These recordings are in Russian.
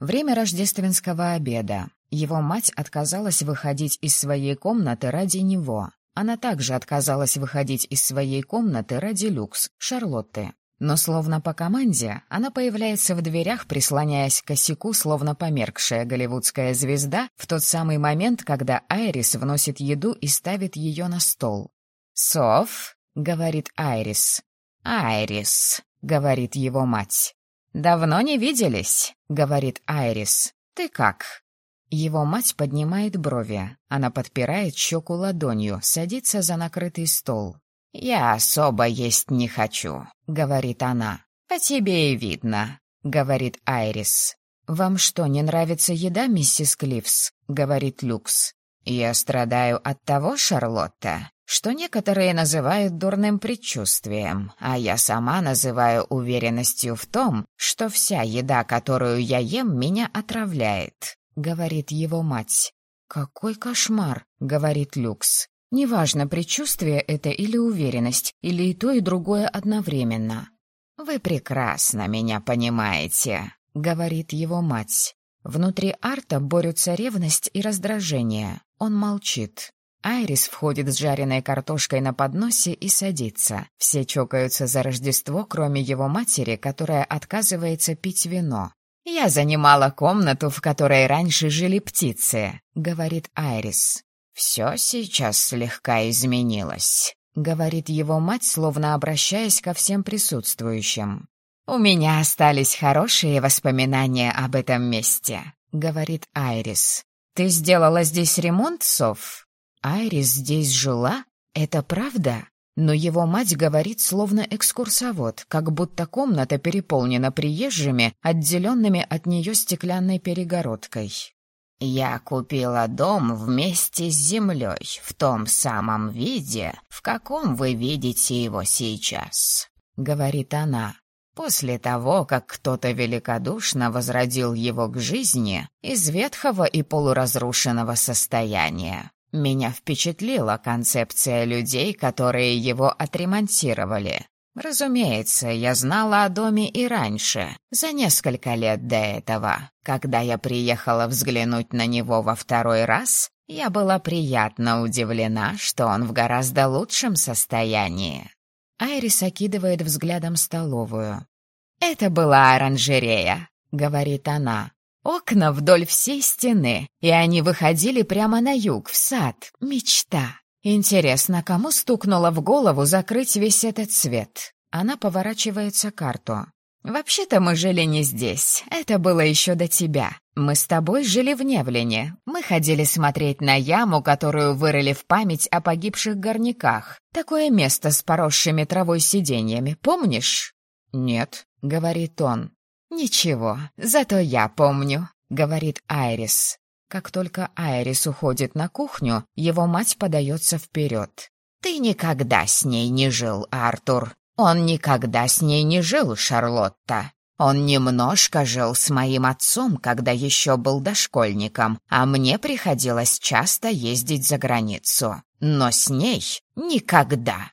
Время рождественского обеда. Его мать отказалась выходить из своей комнаты ради него. Она также отказалась выходить из своей комнаты ради люкс, Шарлотты. Но словно по команде, она появляется в дверях, прислоняясь к косяку, словно померкшая голливудская звезда, в тот самый момент, когда Айрис вносит еду и ставит ее на стол. «Сов», — говорит Айрис. «Айрис», — говорит его мать. «Давно не виделись», — говорит Айрис. «Ты как?» Его мать поднимает брови. Она подпирает щеку ладонью, садится за накрытый стол. «Я особо есть не хочу», — говорит она. «По тебе и видно», — говорит Айрис. «Вам что, не нравится еда, миссис Клифс?» — говорит Люкс. «Я страдаю от того, Шарлотта, что некоторые называют дурным предчувствием, а я сама называю уверенностью в том, что вся еда, которую я ем, меня отравляет», — говорит его мать. «Какой кошмар», — говорит Люкс. «Неважно, предчувствие это или уверенность, или и то, и другое одновременно». «Вы прекрасно меня понимаете», — говорит его мать. Внутри Арта борются ревность и раздражение. Он молчит. Айрис входит с жареной картошкой на подносе и садится. Все чокаются за Рождество, кроме его матери, которая отказывается пить вино. «Я занимала комнату, в которой раньше жили птицы», — говорит Айрис. «Все сейчас слегка изменилось», — говорит его мать, словно обращаясь ко всем присутствующим. «У меня остались хорошие воспоминания об этом месте», — говорит Айрис. «Ты сделала здесь ремонт, Сов?» Айрис здесь жила? Это правда? Но его мать говорит словно экскурсовод, как будто комната переполнена приезжими, отделенными от нее стеклянной перегородкой. «Я купила дом вместе с землей, в том самом виде, в каком вы видите его сейчас», — говорит она. «После того, как кто-то великодушно возродил его к жизни из ветхого и полуразрушенного состояния. Меня впечатлила концепция людей, которые его отремонтировали. Разумеется, я знала о доме и раньше, за несколько лет до этого. Когда я приехала взглянуть на него во второй раз, я была приятно удивлена, что он в гораздо лучшем состоянии. Айрис окидывает взглядом столовую. «Это была оранжерея», — говорит она. Окна вдоль всей стены, и они выходили прямо на юг, в сад. Мечта. Интересно, кому стукнуло в голову закрыть весь этот свет? Она поворачивается к карту. «Вообще-то мы жили не здесь. Это было еще до тебя. Мы с тобой жили в Невлене. Мы ходили смотреть на яму, которую вырыли в память о погибших горняках. Такое место с поросшими травой сиденьями, помнишь?» «Нет», — говорит он. «Ничего, зато я помню», — говорит Айрис. Как только Айрис уходит на кухню, его мать подается вперед. «Ты никогда с ней не жил, Артур. Он никогда с ней не жил, Шарлотта. Он немножко жил с моим отцом, когда еще был дошкольником, а мне приходилось часто ездить за границу. Но с ней никогда.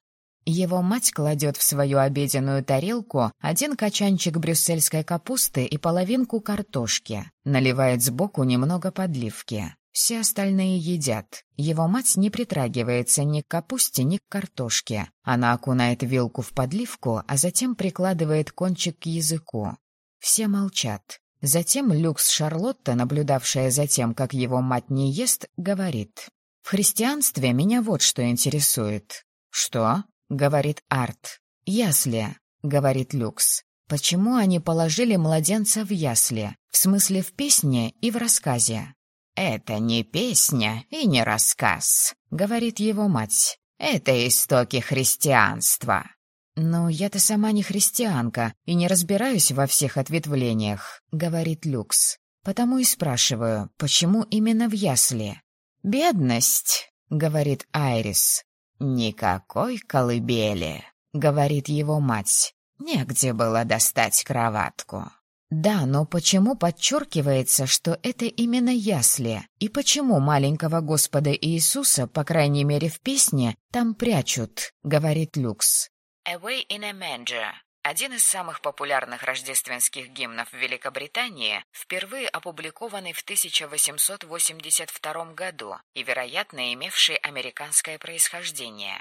Его мать кладет в свою обеденную тарелку один качанчик брюссельской капусты и половинку картошки, наливает сбоку немного подливки. Все остальные едят. Его мать не притрагивается ни к капусте, ни к картошке. Она окунает вилку в подливку, а затем прикладывает кончик к языку. Все молчат. Затем Люкс Шарлотта, наблюдавшая за тем, как его мать не ест, говорит. «В христианстве меня вот что интересует». «Что?» — говорит Арт. «Ясли», — говорит Люкс. «Почему они положили младенца в ясли? В смысле в песне и в рассказе?» «Это не песня и не рассказ», — говорит его мать. «Это истоки христианства». «Но я-то сама не христианка и не разбираюсь во всех ответвлениях», — говорит Люкс. «Потому и спрашиваю, почему именно в ясли?» «Бедность», — говорит Айрис. «Никакой колыбели», — говорит его мать. «Негде было достать кроватку». Да, но почему подчеркивается, что это именно ясли? И почему маленького Господа Иисуса, по крайней мере в песне, там прячут, говорит Люкс. Away in a manger. Один из самых популярных рождественских гимнов Великобритании, впервые опубликованный в 1882 году и, вероятно, имевший американское происхождение.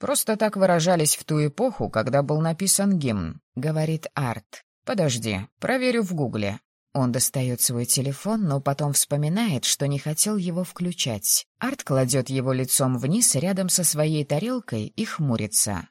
«Просто так выражались в ту эпоху, когда был написан гимн», — говорит Арт. «Подожди, проверю в гугле». Он достает свой телефон, но потом вспоминает, что не хотел его включать. Арт кладет его лицом вниз рядом со своей тарелкой и хмурится.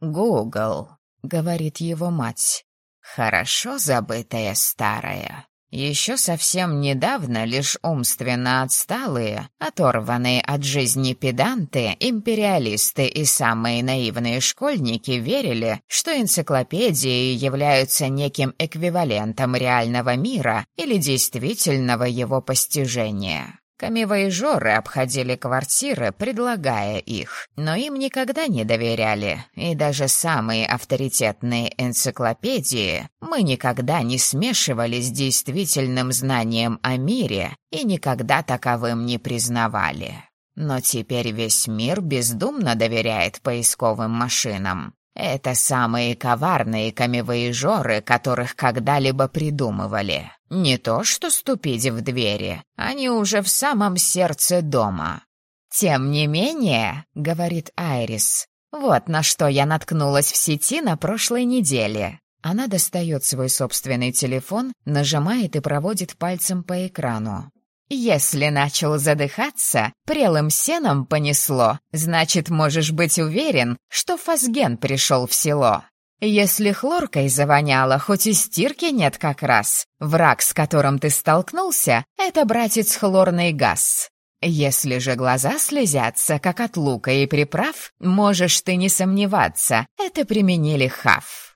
«Гугл», — говорит его мать. «Хорошо забытая старая. Еще совсем недавно лишь умственно отсталые, оторванные от жизни педанты, империалисты и самые наивные школьники верили, что энциклопедии являются неким эквивалентом реального мира или действительного его постижения. Камевоежоры обходили квартиры, предлагая их, но им никогда не доверяли, и даже самые авторитетные энциклопедии мы никогда не смешивали с действительным знанием о мире и никогда таковым не признавали. Но теперь весь мир бездумно доверяет поисковым машинам. Это самые коварные камевоежоры, которых когда-либо придумывали. Не то что ступить в двери, они уже в самом сердце дома. «Тем не менее», — говорит Айрис, — «вот на что я наткнулась в сети на прошлой неделе». Она достает свой собственный телефон, нажимает и проводит пальцем по экрану. Если начал задыхаться, прелым сеном понесло, значит, можешь быть уверен, что фазген пришел в село. Если хлоркой завоняло, хоть и стирки нет как раз, враг, с которым ты столкнулся, это, братец, хлорный газ. Если же глаза слезятся, как от лука и приправ, можешь ты не сомневаться, это применили хав.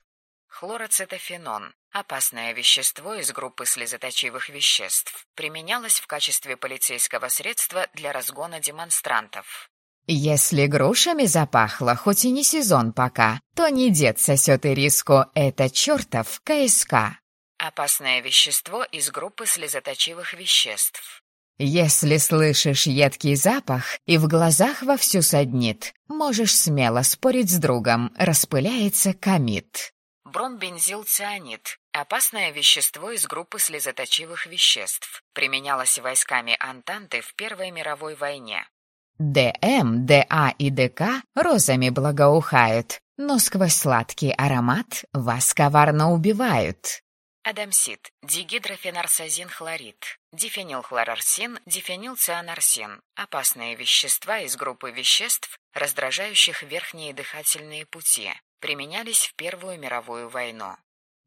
Хлороцетофенон Опасное вещество из группы слезоточивых веществ применялось в качестве полицейского средства для разгона демонстрантов. Если грушами запахло, хоть и не сезон пока, то не дед сосет и риску, это чертов КСК. Опасное вещество из группы слезоточивых веществ. Если слышишь едкий запах и в глазах вовсю саднит, можешь смело спорить с другом, распыляется комит. Бромбензилцианид – опасное вещество из группы слезоточивых веществ. Применялось войсками Антанты в Первой мировой войне. ДМ, ДА и ДК розами благоухают, но сквозь сладкий аромат вас коварно убивают. Адамсид, дигидрофенарсазин хлорид, дифенилхлорарсин, дифенилцианарсин – опасные вещества из группы веществ, раздражающих верхние дыхательные пути, применялись в Первую мировую войну.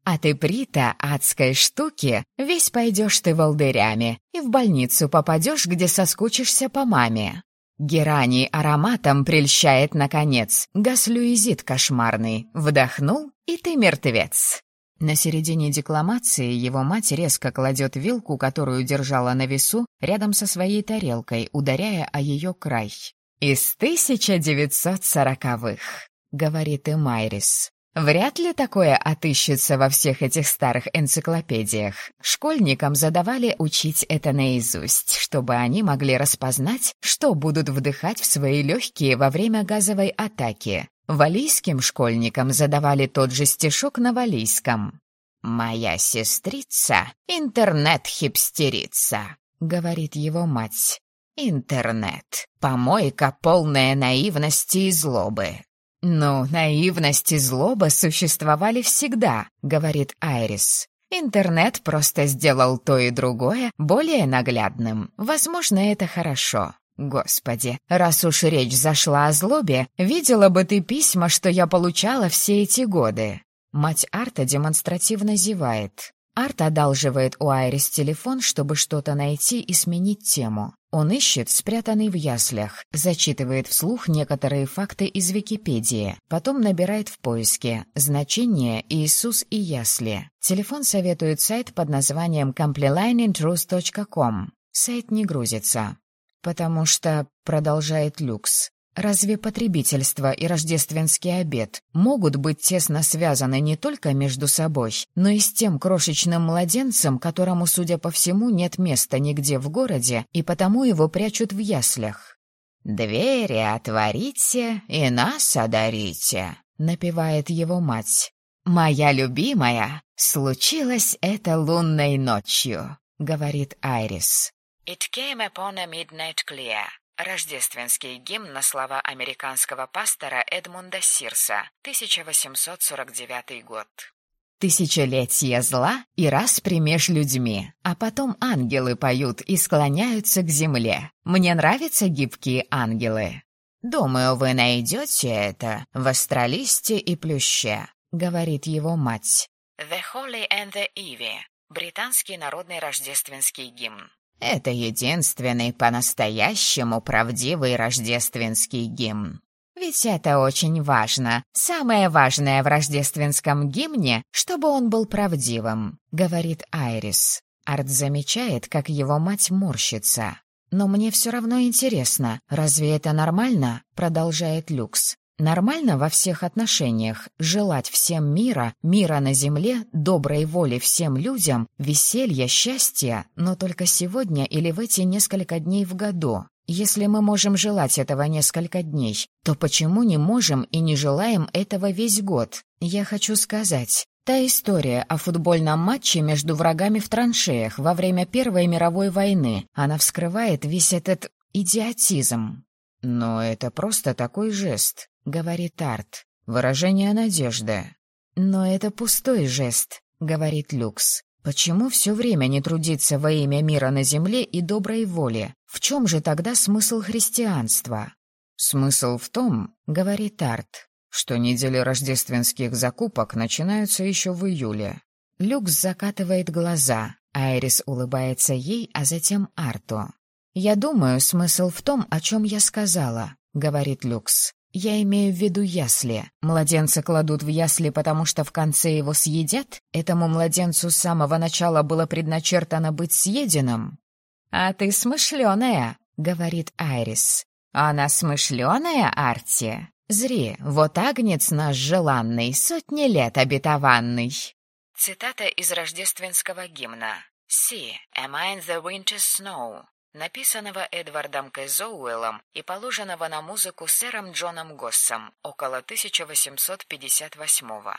А ты, Прита, адской штуки, весь пойдешь ты волдырями и в больницу попадешь, где соскучишься по маме. Герани ароматом прельщает, наконец, гаслюизит кошмарный. Вдохнул, и ты мертвец. На середине декламации его мать резко кладет вилку, которую держала на весу, рядом со своей тарелкой, ударяя о ее край. Из 1940-х. — говорит и Майрис. Вряд ли такое отыщется во всех этих старых энциклопедиях. Школьникам задавали учить это наизусть, чтобы они могли распознать, что будут вдыхать в свои легкие во время газовой атаки. Валийским школьникам задавали тот же стишок на валийском. «Моя сестрица — интернет-хипстерица», — говорит его мать. «Интернет — помойка, полная наивности и злобы. «Ну, наивность и злоба существовали всегда», — говорит Айрис. «Интернет просто сделал то и другое более наглядным. Возможно, это хорошо. Господи, раз уж речь зашла о злобе, видела бы ты письма, что я получала все эти годы». Мать Арта демонстративно зевает. Арт одалживает у Айрис телефон, чтобы что-то найти и сменить тему. Он ищет спрятанный в яслях, зачитывает вслух некоторые факты из Википедии, потом набирает в поиске значение «Иисус и ясли». Телефон советует сайт под названием complelineintrust.com. Сайт не грузится. «Потому что», — продолжает Люкс, Разве потребительство и рождественский обед могут быть тесно связаны не только между собой, но и с тем крошечным младенцем, которому, судя по всему, нет места нигде в городе, и потому его прячут в яслях? «Двери отворите и нас одарите», — напевает его мать. «Моя любимая, случилось это лунной ночью», — говорит Айрис. «It came upon a midnight clear». Рождественский гимн на слова американского пастора Эдмунда Сирса, 1849 год. Тысячелетие зла и распри меж людьми, а потом ангелы поют и склоняются к земле. Мне нравятся гибкие ангелы. Думаю, вы найдете это в астралисте и плюще, говорит его мать. The Holy and the Ivy. Британский народный рождественский гимн. Это единственный по-настоящему правдивый рождественский гимн. Ведь это очень важно. Самое важное в рождественском гимне, чтобы он был правдивым, говорит Айрис. Арт замечает, как его мать морщится. «Но мне все равно интересно, разве это нормально?» — продолжает Люкс. «Нормально во всех отношениях желать всем мира, мира на земле, доброй воли всем людям, веселья, счастья, но только сегодня или в эти несколько дней в году. Если мы можем желать этого несколько дней, то почему не можем и не желаем этого весь год? Я хочу сказать, та история о футбольном матче между врагами в траншеях во время Первой мировой войны, она вскрывает весь этот идиотизм. «Но это просто такой жест», — говорит Арт, — «выражение надежды». «Но это пустой жест», — говорит Люкс. Почему все время не трудиться во имя мира на земле и доброй воли? В чем же тогда смысл христианства? Смысл в том, говорит Арт, что недели рождественских закупок начинаются еще в июле. Люкс закатывает глаза, Айрис улыбается ей, а затем Арту. «Я думаю, смысл в том, о чем я сказала», — говорит Люкс. Я имею в виду ясли. Младенца кладут в ясли, потому что в конце его съедят? Этому младенцу с самого начала было предначертано быть съеденным? «А ты смышленая», — говорит Айрис. «Она смышленая, Арти? Зри, вот агнец наш желанный, сотни лет обетованный». Цитата из рождественского гимна. «See, am I in the winter snow?» Написанного Эдвардом К. Зоуэллом и положенного на музыку сэром Джоном Госсом около 1858-го.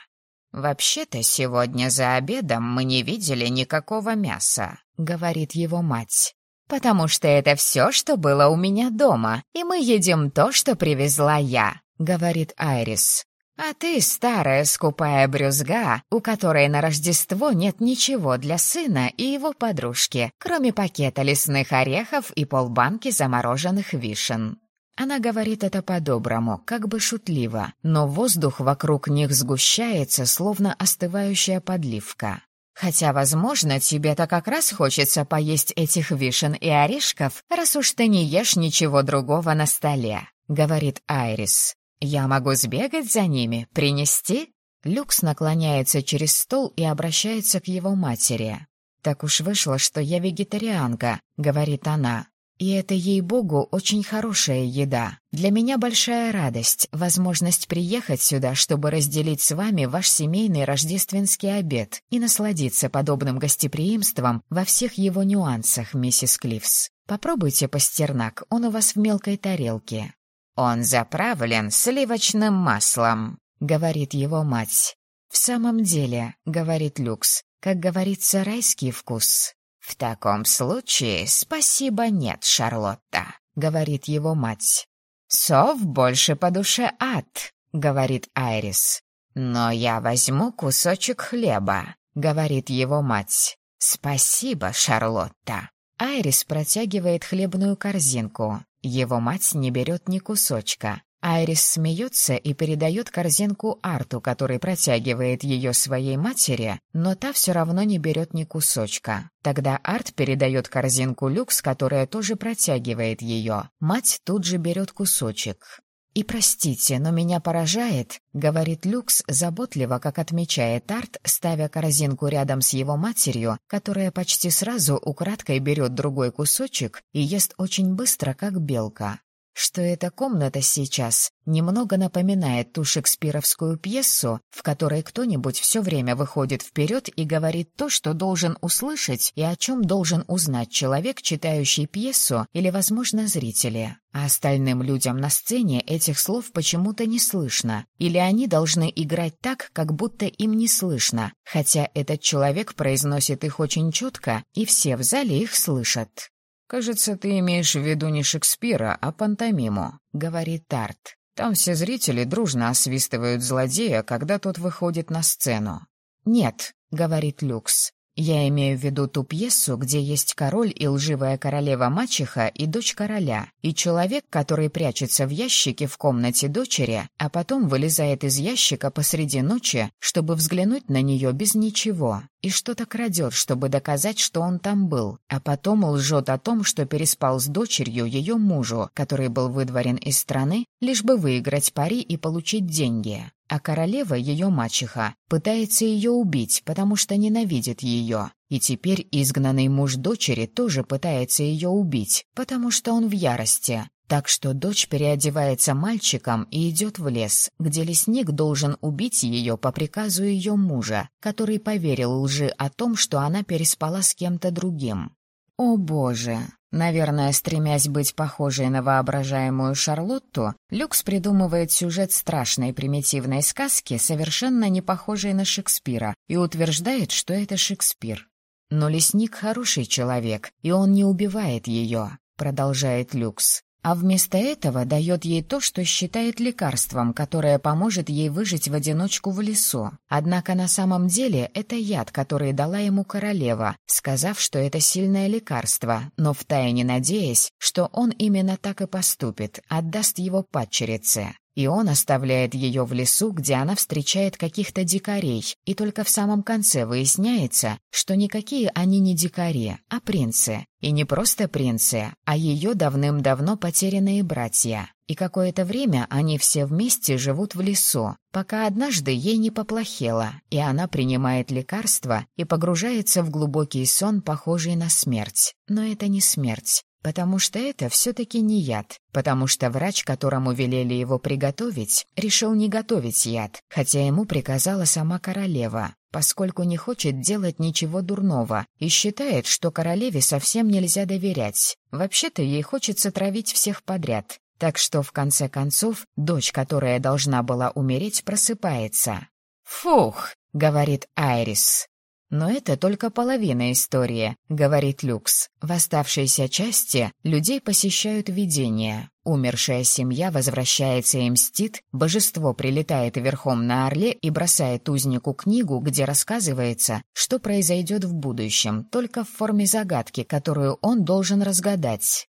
«Вообще-то сегодня за обедом мы не видели никакого мяса», — говорит его мать. «Потому что это все, что было у меня дома, и мы едим то, что привезла я», — говорит Айрис. А ты старая скупая брюзга, у которой на Рождество нет ничего для сына и его подружки, кроме пакета лесных орехов и полбанки замороженных вишен. Она говорит это по-доброму, как бы шутливо, но воздух вокруг них сгущается, словно остывающая подливка. Хотя, возможно, тебе-то как раз хочется поесть этих вишен и орешков, раз уж ты не ешь ничего другого на столе, — говорит Айрис. «Я могу сбегать за ними, принести?» Люкс наклоняется через стол и обращается к его матери. «Так уж вышло, что я вегетарианка», — говорит она. «И это, ей-богу, очень хорошая еда. Для меня большая радость, возможность приехать сюда, чтобы разделить с вами ваш семейный рождественский обед и насладиться подобным гостеприимством во всех его нюансах, миссис Клифс. Попробуйте пастернак, он у вас в мелкой тарелке. «Он заправлен сливочным маслом», — говорит его мать. «В самом деле», — говорит Люкс, — «как говорится, райский вкус». «В таком случае спасибо нет, Шарлотта», — говорит его мать. «Сов больше по душе ад», — говорит Айрис. «Но я возьму кусочек хлеба», — говорит его мать. «Спасибо, Шарлотта». Айрис протягивает хлебную корзинку. Его мать не берет ни кусочка. Айрис смеется и передает корзинку Арту, который протягивает ее своей матери, но та все равно не берет ни кусочка. Тогда Арт передает корзинку Люкс, которая тоже протягивает ее. Мать тут же берет кусочек. «И простите, но меня поражает», — говорит Люкс заботливо, как отмечает Арт, ставя корзинку рядом с его матерью, которая почти сразу украдкой берет другой кусочек и ест очень быстро, как белка. Что эта комната сейчас немного напоминает ту шекспировскую пьесу, в которой кто-нибудь все время выходит вперед и говорит то, что должен услышать и о чем должен узнать человек, читающий пьесу или, возможно, зрители. А остальным людям на сцене этих слов почему-то не слышно, или они должны играть так, как будто им не слышно, хотя этот человек произносит их очень четко, и все в зале их слышат. «Кажется, ты имеешь в виду не Шекспира, а пантомиму», — говорит Тарт. «Там все зрители дружно освистывают злодея, когда тот выходит на сцену». «Нет», — говорит Люкс, я имею в виду ту пьесу, где есть король и лживая королева-мачеха и дочь короля, и человек, который прячется в ящике в комнате дочери, а потом вылезает из ящика посреди ночи, чтобы взглянуть на нее без ничего, и что-то крадет, чтобы доказать, что он там был, а потом лжет о том, что переспал с дочерью ее мужу, который был выдворен из страны, лишь бы выиграть пари и получить деньги а королева, ее мачеха, пытается ее убить, потому что ненавидит ее. И теперь изгнанный муж дочери тоже пытается ее убить, потому что он в ярости. Так что дочь переодевается мальчиком и идет в лес, где лесник должен убить ее по приказу ее мужа, который поверил лжи о том, что она переспала с кем-то другим. О боже! Наверное, стремясь быть похожей на воображаемую Шарлотту, Люкс придумывает сюжет страшной примитивной сказки, совершенно не похожей на Шекспира, и утверждает, что это Шекспир. «Но лесник хороший человек, и он не убивает ее», — продолжает Люкс а вместо этого дает ей то, что считает лекарством, которое поможет ей выжить в одиночку в лесу. Однако на самом деле это яд, который дала ему королева, сказав, что это сильное лекарство, но втайне надеясь, что он именно так и поступит, отдаст его падчерице. И он оставляет ее в лесу, где она встречает каких-то дикарей, и только в самом конце выясняется, что никакие они не дикари, а принцы. И не просто принцы, а ее давным-давно потерянные братья. И какое-то время они все вместе живут в лесу, пока однажды ей не поплохело, и она принимает лекарства и погружается в глубокий сон, похожий на смерть. Но это не смерть. Потому что это все-таки не яд. Потому что врач, которому велели его приготовить, решил не готовить яд, хотя ему приказала сама королева, поскольку не хочет делать ничего дурного и считает, что королеве совсем нельзя доверять. Вообще-то ей хочется травить всех подряд. Так что, в конце концов, дочь, которая должна была умереть, просыпается. «Фух!» — говорит Айрис. Но это только половина истории, говорит Люкс. В оставшейся части людей посещают видения. Умершая семья возвращается и мстит, божество прилетает верхом на орле и бросает узнику книгу, где рассказывается, что произойдет в будущем, только в форме загадки, которую он должен разгадать.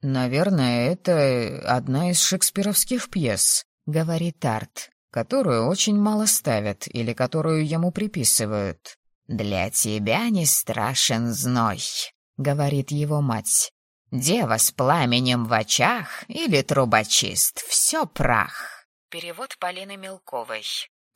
«Наверное, это одна из шекспировских пьес», — говорит Арт, «которую очень мало ставят или которую ему приписывают». «Для тебя не страшен зной», — говорит его мать. «Дева с пламенем в очах или трубочист — все прах». Перевод Полины Мелковой.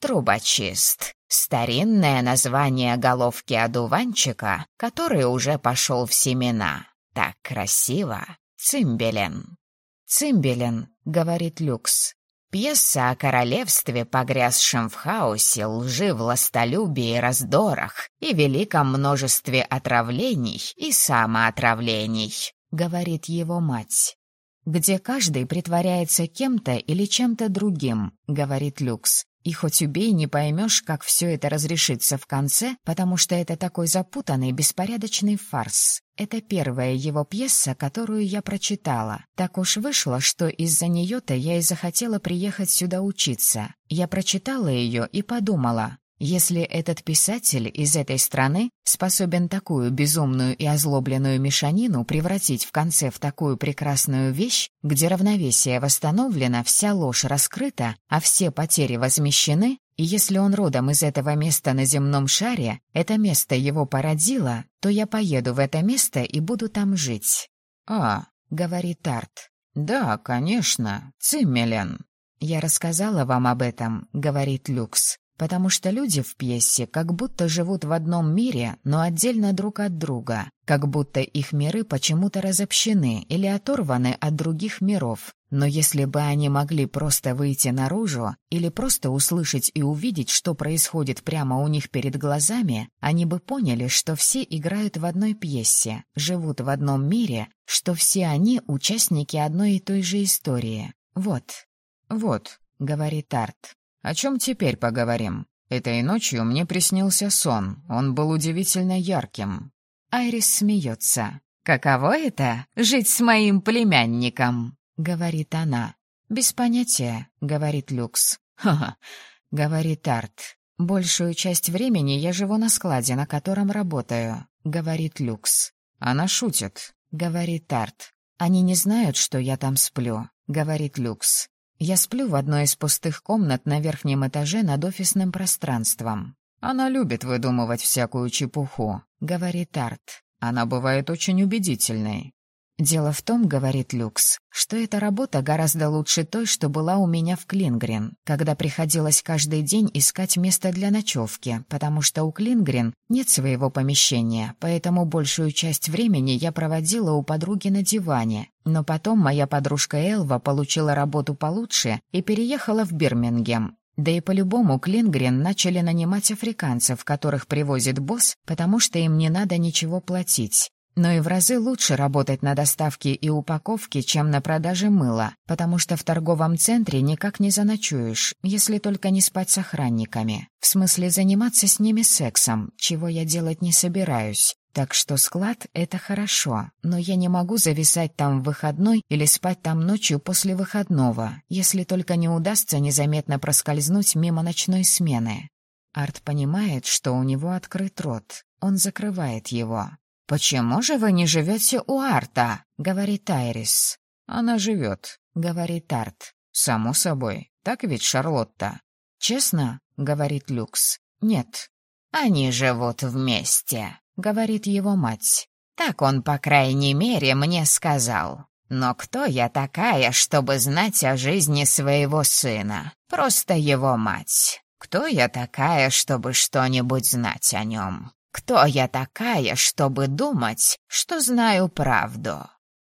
Трубочист — старинное название головки одуванчика, который уже пошел в семена. Так красиво. Цимбелен. «Цимбелен», — говорит Люкс. Пьеса о королевстве, погрязшем в хаосе, лжи, властолюбии, раздорах и великом множестве отравлений и самоотравлений, говорит его мать. «Где каждый притворяется кем-то или чем-то другим», — говорит Люкс. И хоть убей, не поймешь, как все это разрешится в конце, потому что это такой запутанный, беспорядочный фарс. Это первая его пьеса, которую я прочитала. Так уж вышло, что из-за нее-то я и захотела приехать сюда учиться. Я прочитала ее и подумала, если этот писатель из этой страны способен такую безумную и озлобленную мешанину превратить в конце в такую прекрасную вещь, где равновесие восстановлено, вся ложь раскрыта, а все потери возмещены, и если он родом из этого места на земном шаре, это место его породило, то я поеду в это место и буду там жить. «А», — говорит Арт, — «да, конечно, Циммелен». «Я рассказала вам об этом», — говорит Люкс. Потому что люди в пьесе как будто живут в одном мире, но отдельно друг от друга, как будто их миры почему-то разобщены или оторваны от других миров. Но если бы они могли просто выйти наружу или просто услышать и увидеть, что происходит прямо у них перед глазами, они бы поняли, что все играют в одной пьесе, живут в одном мире, что все они участники одной и той же истории. Вот. «Вот», — говорит Арт. «О чем теперь поговорим? Этой ночью мне приснился сон. Он был удивительно ярким». Айрис смеется. «Каково это — жить с моим племянником?» — говорит она. «Без понятия», — говорит Люкс. «Ха-ха», — говорит Арт. «Большую часть времени я живу на складе, на котором работаю», — говорит Люкс. «Она шутит», — говорит Арт. «Они не знают, что я там сплю», — говорит Люкс. Я сплю в одной из пустых комнат на верхнем этаже над офисным пространством. Она любит выдумывать всякую чепуху, говорит Арт. Она бывает очень убедительной. «Дело в том, — говорит Люкс, — что эта работа гораздо лучше той, что была у меня в Клингрен, когда приходилось каждый день искать место для ночевки, потому что у Клингрен нет своего помещения, поэтому большую часть времени я проводила у подруги на диване. Но потом моя подружка Элва получила работу получше и переехала в Бирмингем, да и по-любому Клингрен начали нанимать африканцев, которых привозит босс, потому что им не надо ничего платить. Но и в разы лучше работать на доставке и упаковке, чем на продаже мыла, потому что в торговом центре никак не заночуешь, если только не спать с охранниками. В смысле заниматься с ними сексом, чего я делать не собираюсь. Так что склад — это хорошо, но я не могу зависать там в выходной или спать там ночью после выходного, если только не удастся незаметно проскользнуть мимо ночной смены. Арт понимает, что у него открыт рот. Он закрывает его. «Почему же вы не живете у Арта?» — говорит Айрис. «Она живет», — говорит Арт. «Само собой. Так ведь, Шарлотта?» «Честно?» — говорит Люкс. «Нет». «Они живут вместе», — говорит его мать. «Так он, по крайней мере, мне сказал. Но кто я такая, чтобы знать о жизни своего сына? Просто его мать. Кто я такая, чтобы что-нибудь знать о нем? Кто я такая, чтобы думать, что знаю правду?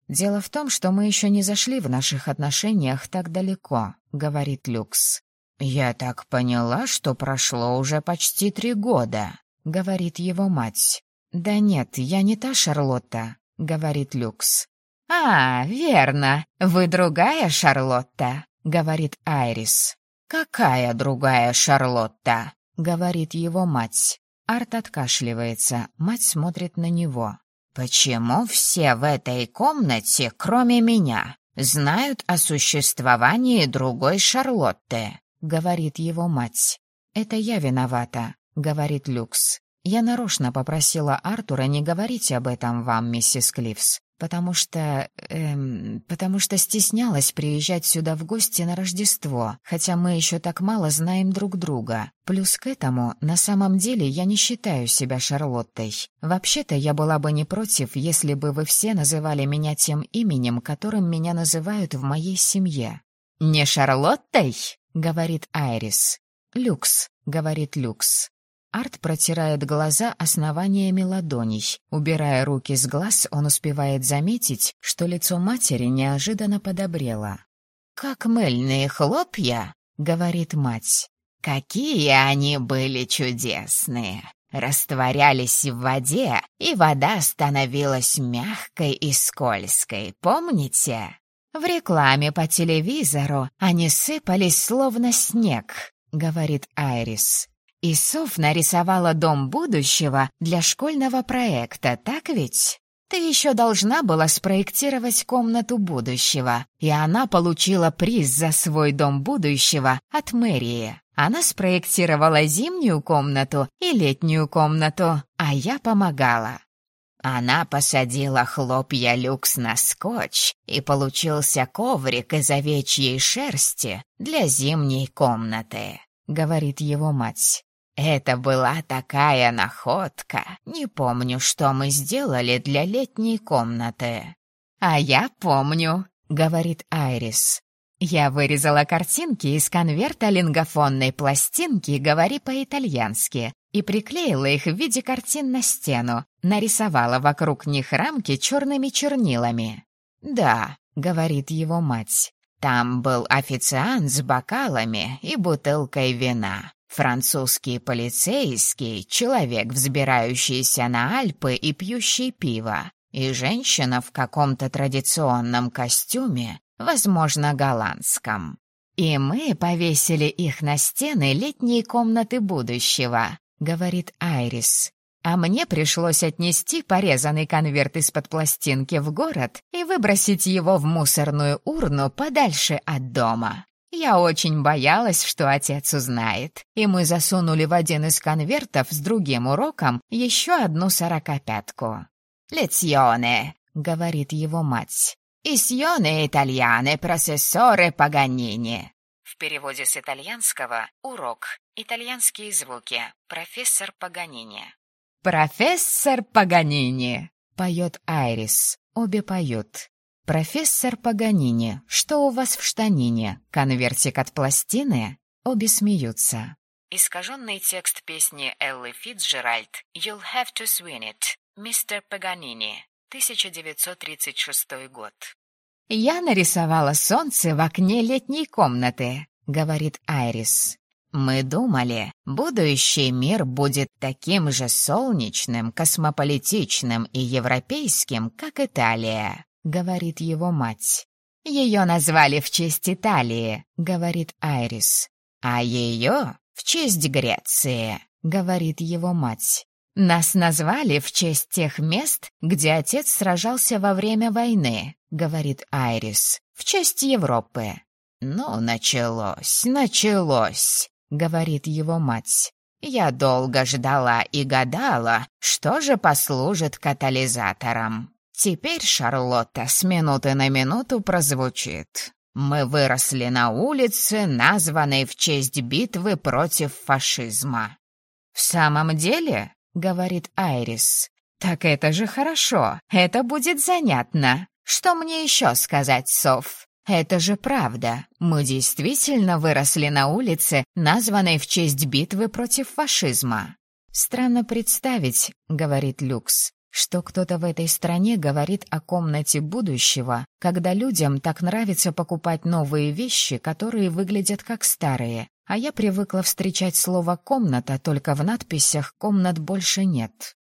Дело в том, что мы еще не зашли в наших отношениях так далеко, говорит Люкс. Я так поняла, что прошло уже почти три года, говорит его мать. Да нет, я не та Шарлотта, говорит Люкс. А, верно. Вы другая Шарлотта, говорит Айрис. Какая другая Шарлотта? говорит его мать. Арт откашливается, мать смотрит на него. «Почему все в этой комнате, кроме меня, знают о существовании другой Шарлотты?» — говорит его мать. «Это я виновата», — говорит Люкс. «Я нарочно попросила Артура не говорить об этом вам, миссис Клифс потому что... Эм, потому что стеснялась приезжать сюда в гости на Рождество, хотя мы еще так мало знаем друг друга. Плюс к этому, на самом деле, я не считаю себя Шарлоттой. Вообще-то я была бы не против, если бы вы все называли меня тем именем, которым меня называют в моей семье. «Не Шарлоттой?» — говорит Айрис. «Люкс», — говорит Люкс. Арт протирает глаза основаниями ладоней. Убирая руки с глаз, он успевает заметить, что лицо матери неожиданно подобрело. «Как мыльные хлопья», — говорит мать. «Какие они были чудесные! Растворялись в воде, и вода становилась мягкой и скользкой, помните? В рекламе по телевизору они сыпались словно снег», — говорит Айрис. И Соф нарисовала дом будущего для школьного проекта, так ведь? Ты еще должна была спроектировать комнату будущего, и она получила приз за свой дом будущего от мэрии. Она спроектировала зимнюю комнату и летнюю комнату, а я помогала. Она посадила хлопья люкс на скотч, и получился коврик из овечьей шерсти для зимней комнаты, — говорит его мать. Это была такая находка. Не помню, что мы сделали для летней комнаты. А я помню, говорит Айрис. Я вырезала картинки из конверта лингофонной пластинки «Говори по-итальянски» и приклеила их в виде картин на стену, нарисовала вокруг них рамки черными чернилами. «Да», — говорит его мать, — «там был официант с бокалами и бутылкой вина. Французский полицейский, человек, взбирающийся на Альпы и пьющий пиво, и женщина в каком-то традиционном костюме, возможно, голландском. И мы повесили их на стены летней комнаты будущего, говорит Айрис. А мне пришлось отнести порезанный конверт из-под пластинки в город и выбросить его в мусорную урну подальше от дома. Я очень боялась, что отец узнает, и мы засунули в один из конвертов с другим уроком еще одну сорокопятку. «Леционе», — говорит его мать. «Исьоне итальяне процессоре Паганини». В переводе с итальянского «урок», итальянские звуки, профессор Паганини. «Профессор Паганини», — поет Айрис. Обе поют. «Профессор Паганини, что у вас в штанине? Конвертик от пластины?» Обе смеются. Искаженный текст песни Эллы Фитджеральд «You'll have to swing it», мистер Паганини, 1936 год. «Я нарисовала солнце в окне летней комнаты», — говорит Айрис. «Мы думали, будущий мир будет таким же солнечным, космополитичным и европейским, как Италия», — говорит его мать. «Ее назвали в честь Италии», — говорит Айрис. «А ее в честь Греции», — говорит его мать. «Нас назвали в честь тех мест, где отец сражался во время войны», — говорит Айрис, — «в честь Европы». «Ну, началось, началось», — говорит его мать. «Я долго ждала и гадала, что же послужит катализатором. Теперь Шарлотта с минуты на минуту прозвучит. Мы выросли на улице, названной в честь битвы против фашизма». «В самом деле?» — говорит Айрис. «Так это же хорошо, это будет занятно. Что мне еще сказать, Соф?» Это же правда. Мы действительно выросли на улице, названной в честь битвы против фашизма. Странно представить, говорит Люкс, что кто-то в этой стране говорит о комнате будущего, когда людям так нравится покупать новые вещи, которые выглядят как старые, а я привыкла встречать слово «комната» только в надписях «комнат больше нет».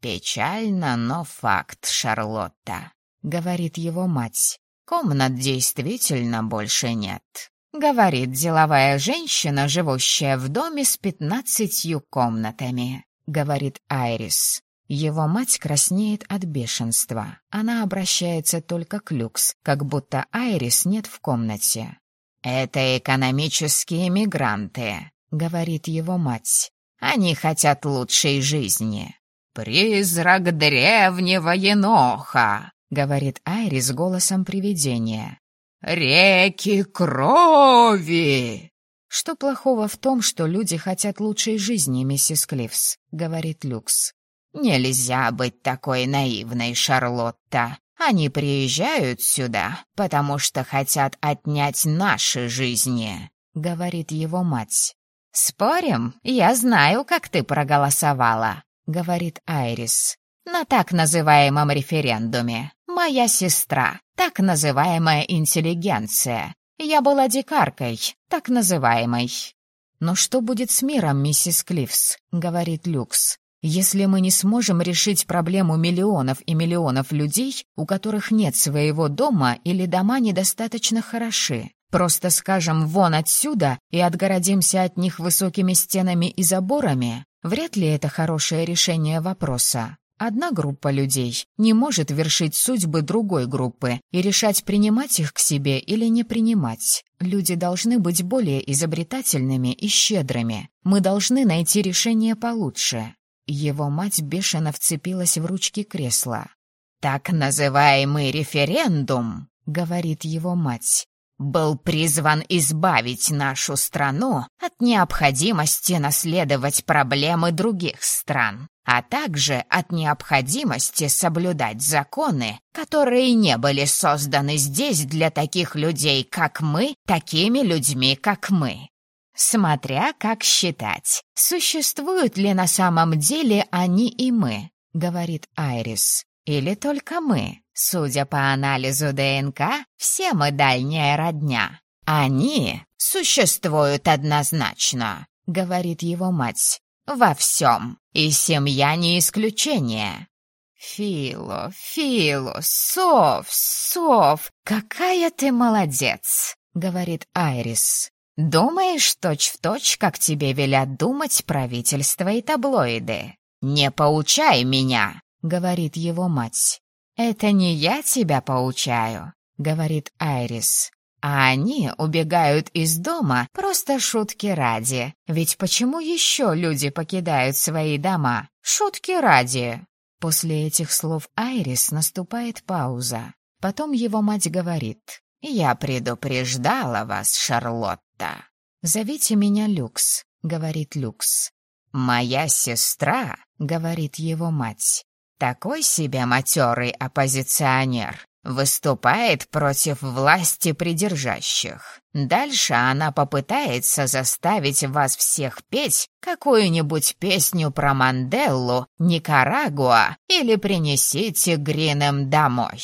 «Печально, но факт, Шарлотта», — говорит его мать. Комнат действительно больше нет. Говорит деловая женщина, живущая в доме с пятнадцатью комнатами. Говорит Айрис. Его мать краснеет от бешенства. Она обращается только к Люкс, как будто Айрис нет в комнате. «Это экономические мигранты», — говорит его мать. «Они хотят лучшей жизни». «Призрак древнего еноха», говорит Айрис голосом привидения. «Реки крови!» «Что плохого в том, что люди хотят лучшей жизни, миссис Клифс?» — говорит Люкс. «Нельзя быть такой наивной, Шарлотта. Они приезжают сюда, потому что хотят отнять наши жизни», — говорит его мать. «Спорим? Я знаю, как ты проголосовала», — говорит Айрис. «На так называемом референдуме. Моя сестра, так называемая интеллигенция. Я была дикаркой, так называемой. «Но что будет с миром, миссис Клифс?» — говорит Люкс. «Если мы не сможем решить проблему миллионов и миллионов людей, у которых нет своего дома или дома недостаточно хороши, просто скажем «вон отсюда» и отгородимся от них высокими стенами и заборами, вряд ли это хорошее решение вопроса. Одна группа людей не может вершить судьбы другой группы и решать, принимать их к себе или не принимать. Люди должны быть более изобретательными и щедрыми. Мы должны найти решение получше. Его мать бешено вцепилась в ручки кресла. «Так называемый референдум», — говорит его мать, был призван избавить нашу страну от необходимости наследовать проблемы других стран. а также от необходимости соблюдать законы, которые не были созданы здесь для таких людей, как мы, такими людьми, как мы. Смотря как считать, существуют ли на самом деле они и мы, говорит Айрис, или только мы. Судя по анализу ДНК, все мы дальняя родня. Они существуют однозначно, говорит его мать. Во всем. И семья не исключение. Фило, Фило, Сов, Сов, какая ты молодец, говорит Айрис. Думаешь точь-в-точь, точь, как тебе велят думать правительство и таблоиды. Не поучай меня, говорит его мать. Это не я тебя поучаю, говорит Айрис. А они убегают из дома просто шутки ради. Ведь почему еще люди покидают свои дома? Шутки ради. После этих слов Айрис наступает пауза. Потом его мать говорит. «Я предупреждала вас, Шарлотта». «Зовите меня Люкс», — говорит Люкс. «Моя сестра», — говорит его мать. «Такой себе матерый оппозиционер. Выступает против власти придержащих. Дальше она попытается заставить вас всех петь какую-нибудь песню про Манделлу, Никарагуа или «Принесите Гринем домой».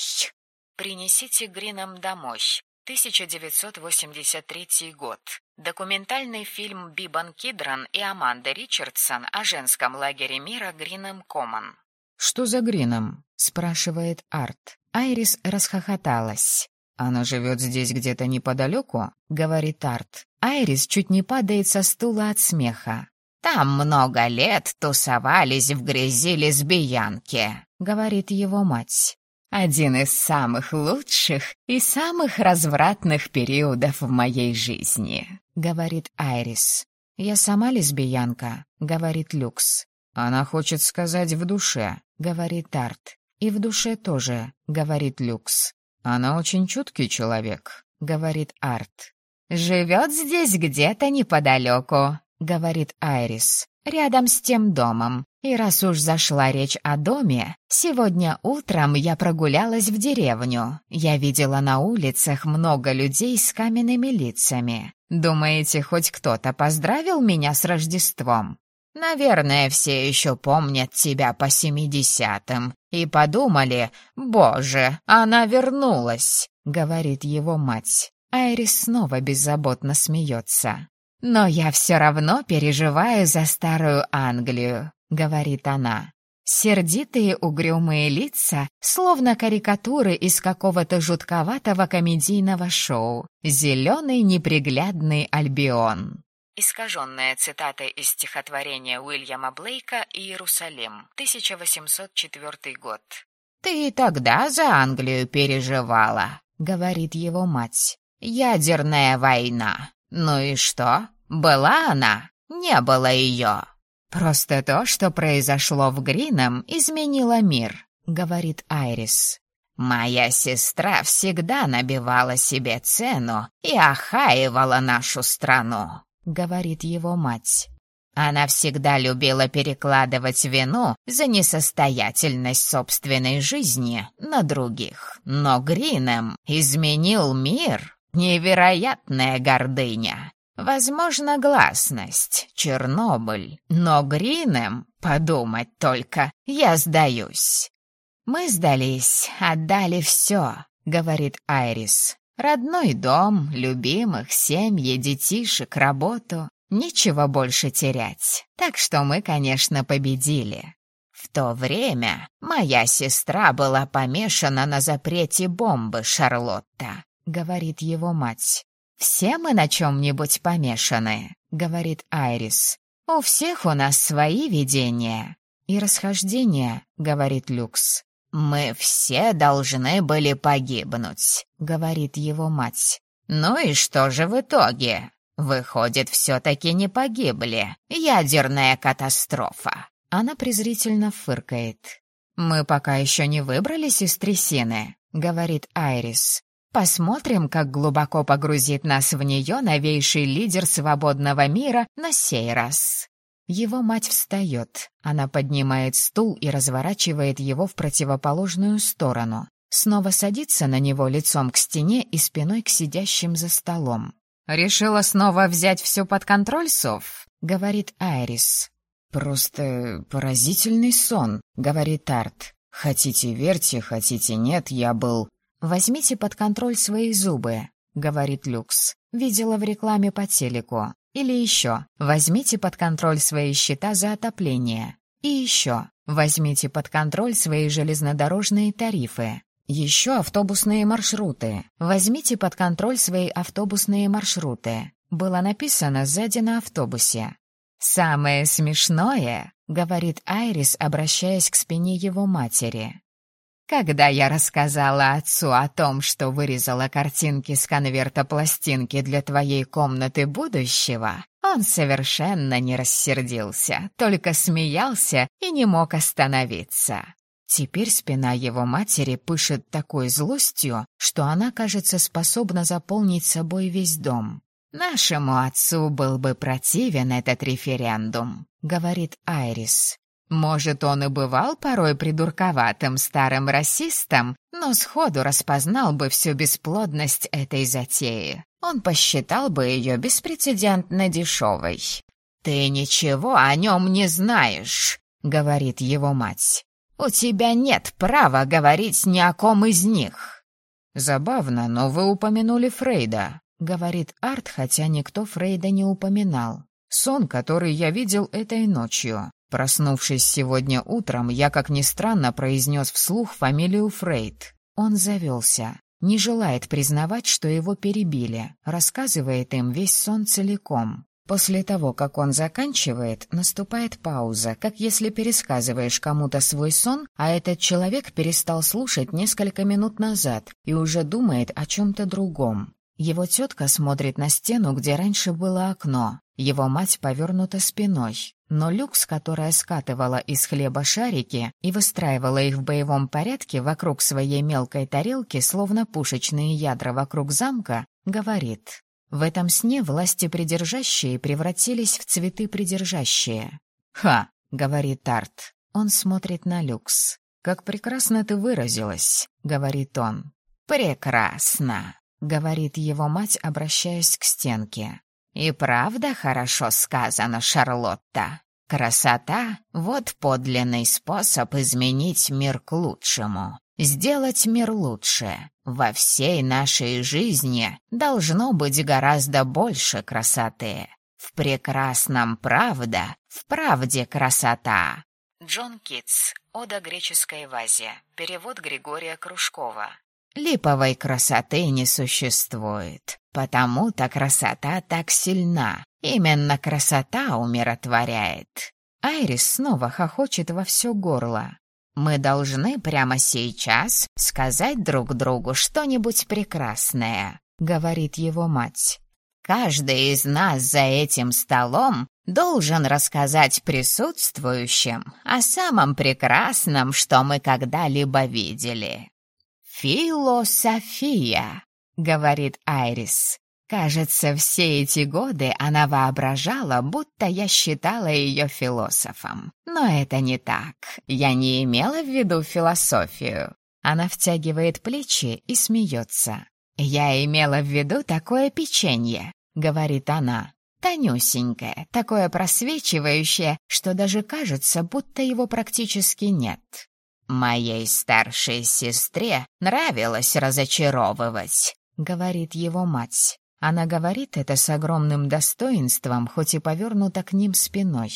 «Принесите Гринем домой» 1983 год. Документальный фильм Бибан Кидран и Аманда Ричардсон о женском лагере мира Гринем Коммон. «Что за Грином?» — спрашивает Арт. Айрис расхохоталась. «Она живет здесь где-то неподалеку?» — говорит Арт. Айрис чуть не падает со стула от смеха. «Там много лет тусовались в грязи лесбиянки», — говорит его мать. «Один из самых лучших и самых развратных периодов в моей жизни», — говорит Айрис. «Я сама лесбиянка», — говорит Люкс. «Она хочет сказать в душе», — говорит Арт. «И в душе тоже», — говорит Люкс. «Она очень чуткий человек», — говорит Арт. «Живет здесь где-то неподалеку», — говорит Айрис, «рядом с тем домом. И раз уж зашла речь о доме, сегодня утром я прогулялась в деревню. Я видела на улицах много людей с каменными лицами. Думаете, хоть кто-то поздравил меня с Рождеством? Наверное, все еще помнят тебя по семидесятым и подумали, «Боже, она вернулась», — говорит его мать. Айрис снова беззаботно смеется. «Но я все равно переживаю за старую Англию», — говорит она. Сердитые угрюмые лица, словно карикатуры из какого-то жутковатого комедийного шоу. Зеленый неприглядный Альбион. Искаженная цитата из стихотворения Уильяма Блейка «Иерусалим», 1804 год. «Ты и тогда за Англию переживала», — говорит его мать. «Ядерная война. Ну и что? Была она? Не было ее. Просто то, что произошло в Грином, изменило мир», — говорит Айрис. «Моя сестра всегда набивала себе цену и охаивала нашу страну. — говорит его мать. Она всегда любила перекладывать вину за несостоятельность собственной жизни на других. Но Гринем изменил мир. Невероятная гордыня. Возможно, гласность, Чернобыль. Но Гринем, подумать только, я сдаюсь. «Мы сдались, отдали все», — говорит Айрис. Родной дом, любимых, семьи, детишек, работу. Нечего больше терять. Так что мы, конечно, победили. В то время моя сестра была помешана на запрете бомбы, Шарлотта, говорит его мать. Все мы на чем-нибудь помешаны, говорит Айрис. У всех у нас свои видения и расхождения, говорит Люкс. «Мы все должны были погибнуть», — говорит его мать. «Ну и что же в итоге? Выходит, все-таки не погибли. Ядерная катастрофа». Она презрительно фыркает. «Мы пока еще не выбрались из трясины», — говорит Айрис. «Посмотрим, как глубоко погрузит нас в нее новейший лидер свободного мира на сей раз». Его мать встает. Она поднимает стул и разворачивает его в противоположную сторону. Снова садится на него лицом к стене и спиной к сидящим за столом. «Решила снова взять все под контроль, Сов?» — говорит Айрис. «Просто поразительный сон», — говорит Арт. «Хотите верьте, хотите нет, я был...» «Возьмите под контроль свои зубы», — говорит Люкс. Видела в рекламе по телеку. Или еще, возьмите под контроль свои счета за отопление. И еще, возьмите под контроль свои железнодорожные тарифы. Еще автобусные маршруты. Возьмите под контроль свои автобусные маршруты. Было написано сзади на автобусе. «Самое смешное», — говорит Айрис, обращаясь к спине его матери, когда я рассказала отцу о том, что вырезала картинки с конверта пластинки для твоей комнаты будущего, он совершенно не рассердился, только смеялся и не мог остановиться. Теперь спина его матери пышет такой злостью, что она, кажется, способна заполнить собой весь дом. «Нашему отцу был бы противен этот референдум», — говорит Айрис. Может, он и бывал порой придурковатым старым расистом, но сходу распознал бы всю бесплодность этой затеи. Он посчитал бы ее беспрецедентно дешевой. «Ты ничего о нем не знаешь», — говорит его мать. «У тебя нет права говорить ни о ком из них». «Забавно, но вы упомянули Фрейда», — говорит Арт, хотя никто Фрейда не упоминал. «Сон, который я видел этой ночью. Проснувшись сегодня утром, я, как ни странно, произнес вслух фамилию Фрейд. Он завелся. Не желает признавать, что его перебили. Рассказывает им весь сон целиком. После того, как он заканчивает, наступает пауза, как если пересказываешь кому-то свой сон, а этот человек перестал слушать несколько минут назад и уже думает о чем-то другом. Его тетка смотрит на стену, где раньше было окно. Его мать повернута спиной. Но Люкс, которая скатывала из хлеба шарики и выстраивала их в боевом порядке вокруг своей мелкой тарелки, словно пушечные ядра вокруг замка, говорит, «В этом сне власти придержащие превратились в цветы придержащие». «Ха!» — говорит Арт. Он смотрит на Люкс. «Как прекрасно ты выразилась», — говорит он. «Прекрасно», — говорит его мать, обращаясь к стенке. «И правда хорошо сказано, Шарлотта. Красота — вот подлинный способ изменить мир к лучшему, сделать мир лучше. Во всей нашей жизни должно быть гораздо больше красоты. В прекрасном правда, в правде красота». Джон Китс. Ода греческой вазе. Перевод Григория Кружкова. Липовой красоты не существует, потому-то красота так сильна. Именно красота умиротворяет. Айрис снова хохочет во все горло. Мы должны прямо сейчас сказать друг другу что-нибудь прекрасное, говорит его мать. Каждый из нас за этим столом должен рассказать присутствующим о самом прекрасном, что мы когда-либо видели. «Философия», — говорит Айрис. Кажется, все эти годы она воображала, будто я считала ее философом. Но это не так. Я не имела в виду философию. Она втягивает плечи и смеется. «Я имела в виду такое печенье», — говорит она. «Тонюсенькое, такое просвечивающее, что даже кажется, будто его практически нет. «Моей старшей сестре нравилось разочаровывать», — говорит его мать. Она говорит это с огромным достоинством, хоть и повернута к ним спиной.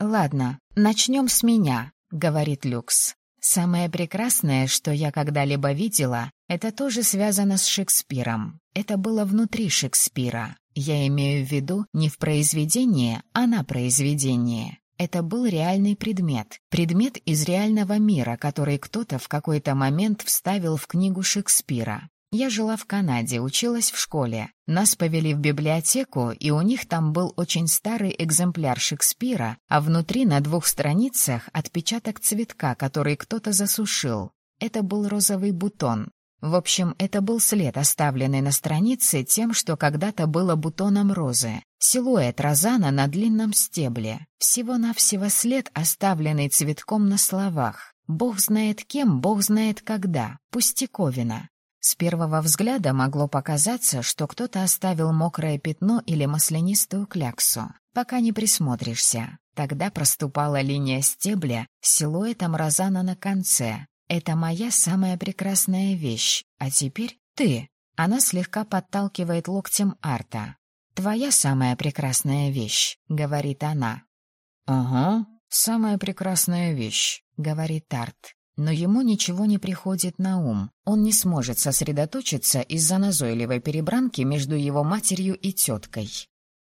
«Ладно, начнем с меня», — говорит Люкс. «Самое прекрасное, что я когда-либо видела, это тоже связано с Шекспиром. Это было внутри Шекспира. Я имею в виду не в произведении, а на произведении. Это был реальный предмет, предмет из реального мира, который кто-то в какой-то момент вставил в книгу Шекспира. Я жила в Канаде, училась в школе. Нас повели в библиотеку, и у них там был очень старый экземпляр Шекспира, а внутри на двух страницах отпечаток цветка, который кто-то засушил. Это был розовый бутон. В общем, это был след, оставленный на странице тем, что когда-то было бутоном розы. Силуэт розана на длинном стебле. Всего-навсего след, оставленный цветком на словах. Бог знает кем, Бог знает когда. Пустяковина. С первого взгляда могло показаться, что кто-то оставил мокрое пятно или маслянистую кляксу. Пока не присмотришься. Тогда проступала линия стебля с силуэтом розана на конце. Это моя самая прекрасная вещь. А теперь ты. Она слегка подталкивает локтем Арта. «Твоя самая прекрасная вещь», — говорит она. «Ага, самая прекрасная вещь», — говорит Арт. Но ему ничего не приходит на ум. Он не сможет сосредоточиться из-за назойливой перебранки между его матерью и теткой.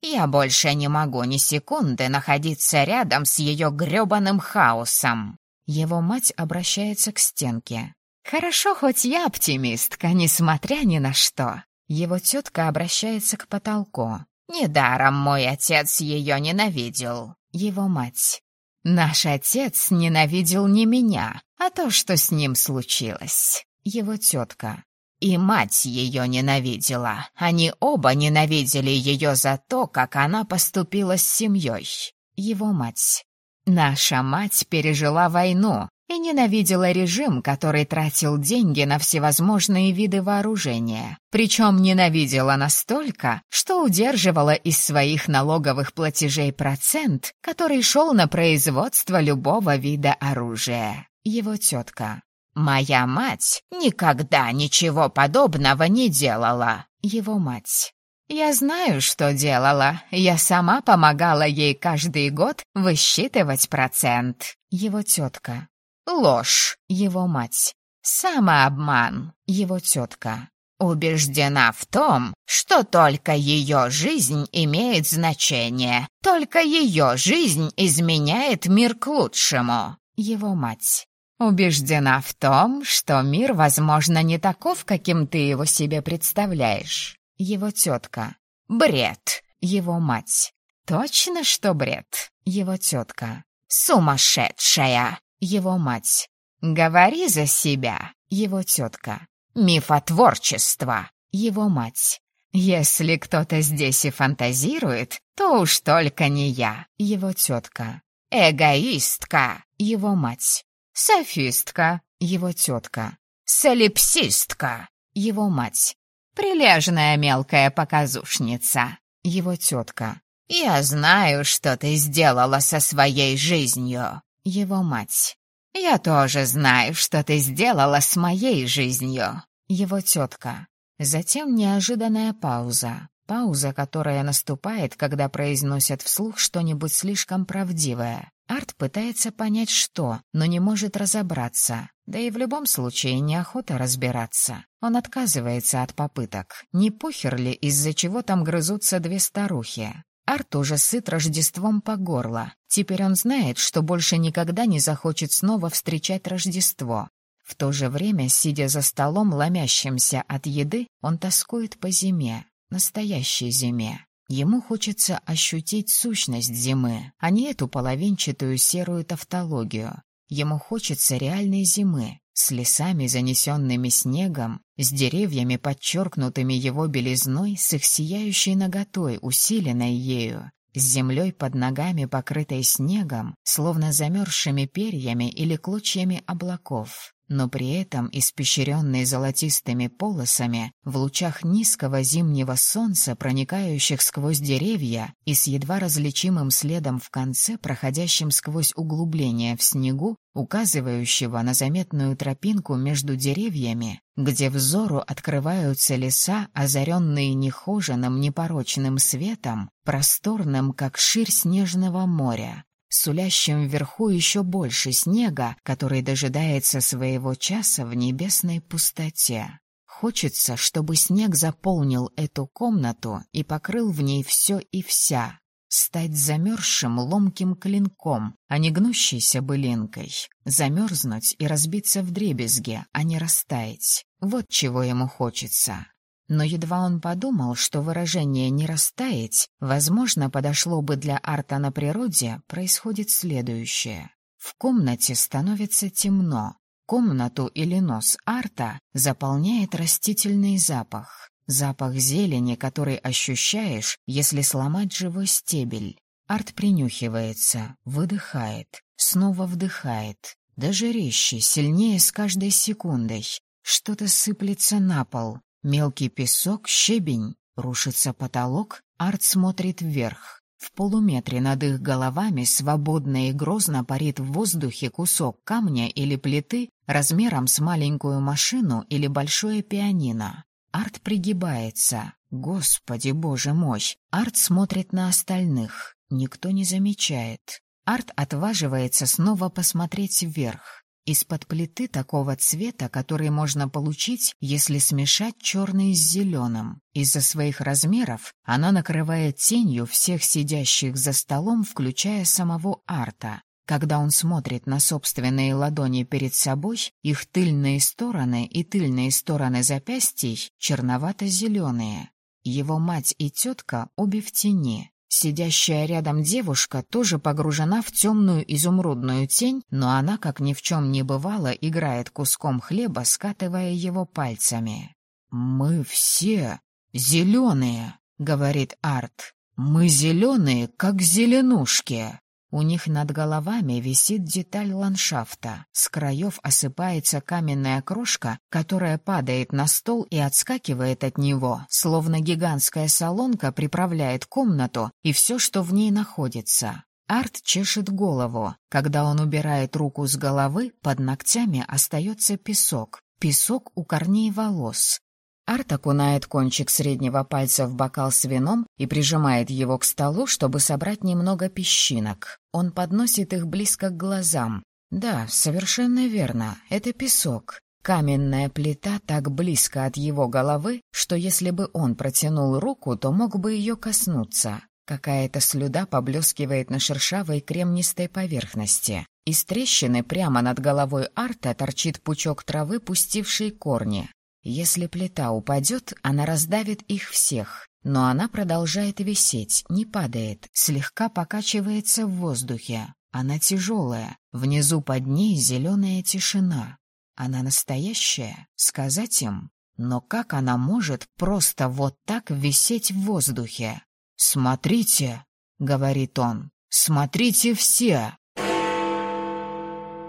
«Я больше не могу ни секунды находиться рядом с ее грёбаным хаосом!» Его мать обращается к стенке. «Хорошо, хоть я оптимистка, несмотря ни на что. Его тетка обращается к потолку. «Недаром мой отец ее ненавидел». Его мать. «Наш отец ненавидел не меня, а то, что с ним случилось». Его тетка. И мать ее ненавидела. Они оба ненавидели ее за то, как она поступила с семьей. Его мать. Наша мать пережила войну, и ненавидела режим, который тратил деньги на всевозможные виды вооружения. Причем ненавидела настолько, что удерживала из своих налоговых платежей процент, который шел на производство любого вида оружия. Его тетка. «Моя мать никогда ничего подобного не делала». Его мать. «Я знаю, что делала. Я сама помогала ей каждый год высчитывать процент». Его тетка. Ложь — его мать. Самообман — его тетка. Убеждена в том, что только ее жизнь имеет значение, только ее жизнь изменяет мир к лучшему. Его мать. Убеждена в том, что мир, возможно, не таков, каким ты его себе представляешь. Его тетка. Бред. Его мать. Точно, что бред. Его тетка. Сумасшедшая его мать. «Говори за себя!» Его тетка. «Мифотворчество!» Его мать. «Если кто-то здесь и фантазирует, то уж только не я!» Его тетка. «Эгоистка!» Его мать. «Софистка!» Его тетка. «Солипсистка!» Его мать. «Прилежная мелкая показушница!» Его тетка. «Я знаю, что ты сделала со своей жизнью!» Его мать. «Я тоже знаю, что ты сделала с моей жизнью». Его тетка. Затем неожиданная пауза. Пауза, которая наступает, когда произносят вслух что-нибудь слишком правдивое. Арт пытается понять, что, но не может разобраться. Да и в любом случае неохота разбираться. Он отказывается от попыток. Не похер ли, из-за чего там грызутся две старухи? Арт уже сыт Рождеством по горло. Теперь он знает, что больше никогда не захочет снова встречать Рождество. В то же время, сидя за столом, ломящимся от еды, он тоскует по зиме, настоящей зиме. Ему хочется ощутить сущность зимы, а не эту половинчатую серую тавтологию. Ему хочется реальной зимы, с лесами, занесенными снегом, с деревьями, подчеркнутыми его белизной, с их сияющей наготой, усиленной ею, с землей под ногами, покрытой снегом, словно замерзшими перьями или клочьями облаков но при этом испещренный золотистыми полосами в лучах низкого зимнего солнца, проникающих сквозь деревья и с едва различимым следом в конце, проходящим сквозь углубление в снегу, указывающего на заметную тропинку между деревьями, где взору открываются леса, озаренные нехоженным непорочным светом, просторным, как ширь снежного моря, сулящим вверху еще больше снега, который дожидается своего часа в небесной пустоте. Хочется, чтобы снег заполнил эту комнату и покрыл в ней все и вся, стать замерзшим ломким клинком, а не гнущейся былинкой, замерзнуть и разбиться в дребезге, а не растаять. Вот чего ему хочется. Но едва он подумал, что выражение «не растаять» возможно подошло бы для арта на природе, происходит следующее. В комнате становится темно. Комнату или нос арта заполняет растительный запах. Запах зелени, который ощущаешь, если сломать живой стебель. Арт принюхивается, выдыхает, снова вдыхает. Даже резче, сильнее с каждой секундой. Что-то сыплется на пол. Мелкий песок, щебень. Рушится потолок, Арт смотрит вверх. В полуметре над их головами свободно и грозно парит в воздухе кусок камня или плиты размером с маленькую машину или большое пианино. Арт пригибается. Господи, боже мой! Арт смотрит на остальных. Никто не замечает. Арт отваживается снова посмотреть вверх. Из-под плиты такого цвета, который можно получить, если смешать черный с зеленым. Из-за своих размеров она накрывает тенью всех сидящих за столом, включая самого Арта. Когда он смотрит на собственные ладони перед собой, их тыльные стороны и тыльные стороны запястий черновато-зеленые. Его мать и тетка обе в тени. Сидящая рядом девушка тоже погружена в темную изумрудную тень, но она, как ни в чем не бывало, играет куском хлеба, скатывая его пальцами. «Мы все зеленые», — говорит Арт. «Мы зеленые, как зеленушки». У них над головами висит деталь ландшафта. С краев осыпается каменная крошка, которая падает на стол и отскакивает от него, словно гигантская солонка приправляет комнату и все, что в ней находится. Арт чешет голову. Когда он убирает руку с головы, под ногтями остается песок. Песок у корней волос. Арт окунает кончик среднего пальца в бокал с вином и прижимает его к столу, чтобы собрать немного песчинок. Он подносит их близко к глазам. Да, совершенно верно, это песок. Каменная плита так близко от его головы, что если бы он протянул руку, то мог бы ее коснуться. Какая-то слюда поблескивает на шершавой кремнистой поверхности. Из трещины прямо над головой Арта торчит пучок травы, пустивший корни. Если плита упадет, она раздавит их всех, но она продолжает висеть, не падает, слегка покачивается в воздухе. Она тяжелая, внизу под ней зеленая тишина. Она настоящая, сказать им, но как она может просто вот так висеть в воздухе? «Смотрите!» — говорит он. «Смотрите все!»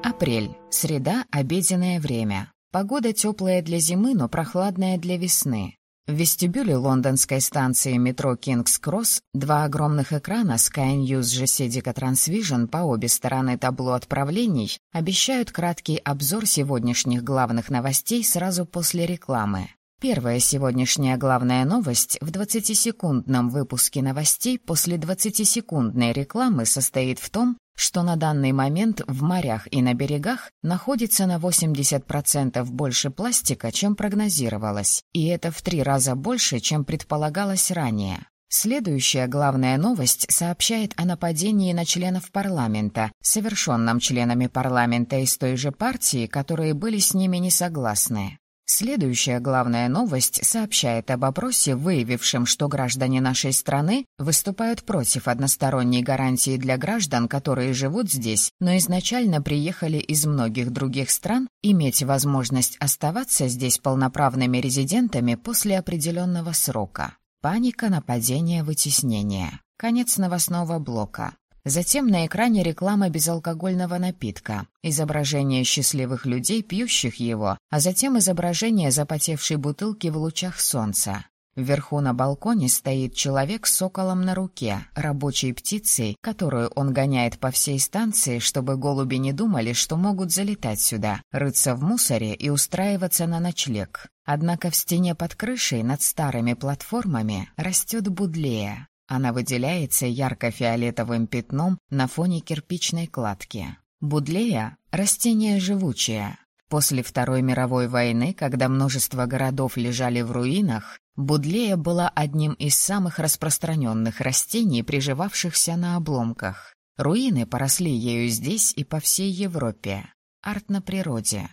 Апрель. Среда. Обеденное время. Погода теплая для зимы, но прохладная для весны. В вестибюле лондонской станции метро «Кингс-Кросс» два огромных экрана Sky News Jessica Transvision по обе стороны табло отправлений обещают краткий обзор сегодняшних главных новостей сразу после рекламы. Первая сегодняшняя главная новость в 20-секундном выпуске новостей после 20-секундной рекламы состоит в том, что на данный момент в морях и на берегах находится на 80% больше пластика, чем прогнозировалось, и это в три раза больше, чем предполагалось ранее. Следующая главная новость сообщает о нападении на членов парламента, совершенном членами парламента из той же партии, которые были с ними не согласны. Следующая главная новость сообщает об опросе, выявившем, что граждане нашей страны выступают против односторонней гарантии для граждан, которые живут здесь, но изначально приехали из многих других стран, иметь возможность оставаться здесь полноправными резидентами после определенного срока. Паника, нападение, вытеснение. Конец новостного блока. Затем на экране реклама безалкогольного напитка, изображение счастливых людей, пьющих его, а затем изображение запотевшей бутылки в лучах солнца. Вверху на балконе стоит человек с соколом на руке, рабочей птицей, которую он гоняет по всей станции, чтобы голуби не думали, что могут залетать сюда, рыться в мусоре и устраиваться на ночлег. Однако в стене под крышей над старыми платформами растет будлея, она выделяется ярко-фиолетовым пятном на фоне кирпичной кладки. Будлея — растение живучее. После Второй мировой войны, когда множество городов лежали в руинах, будлея была одним из самых распространенных растений, приживавшихся на обломках. Руины поросли ею здесь и по всей Европе. Арт на природе.